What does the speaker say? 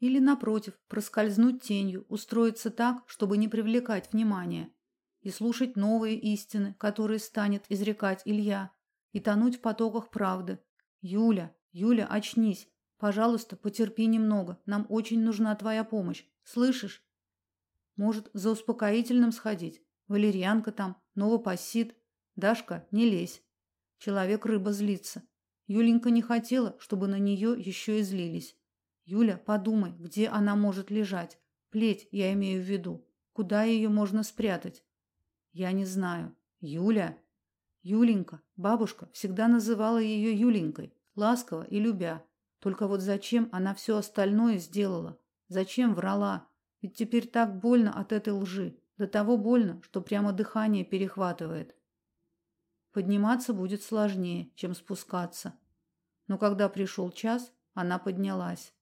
Или напротив, проскользнуть тенью, устроиться так, чтобы не привлекать внимания, и слушать новые истины, которые станет изрекать Илья, и тонуть в потоках правды. Юля, Юля, очнись. Пожалуйста, потерпи немного. Нам очень нужна твоя помощь. Слышишь? Может, за успокоительным сходить? Валерьянка там, новопосит. Дашка, не лезь. Человек-рыба злится. Юленька не хотела, чтобы на нее еще и злились. Юля, подумай, где она может лежать. Плеть, я имею в виду. Куда ее можно спрятать? Я не знаю. Юля, Юленька, бабушка всегда называла ее Юленькой, ласково и любя. Только вот зачем она все остальное сделала? Зачем врала? Ведь теперь так больно от этой лжи, до того больно, что прямо дыхание перехватывает. Подниматься будет сложнее, чем спускаться. Но когда пришел час, она поднялась.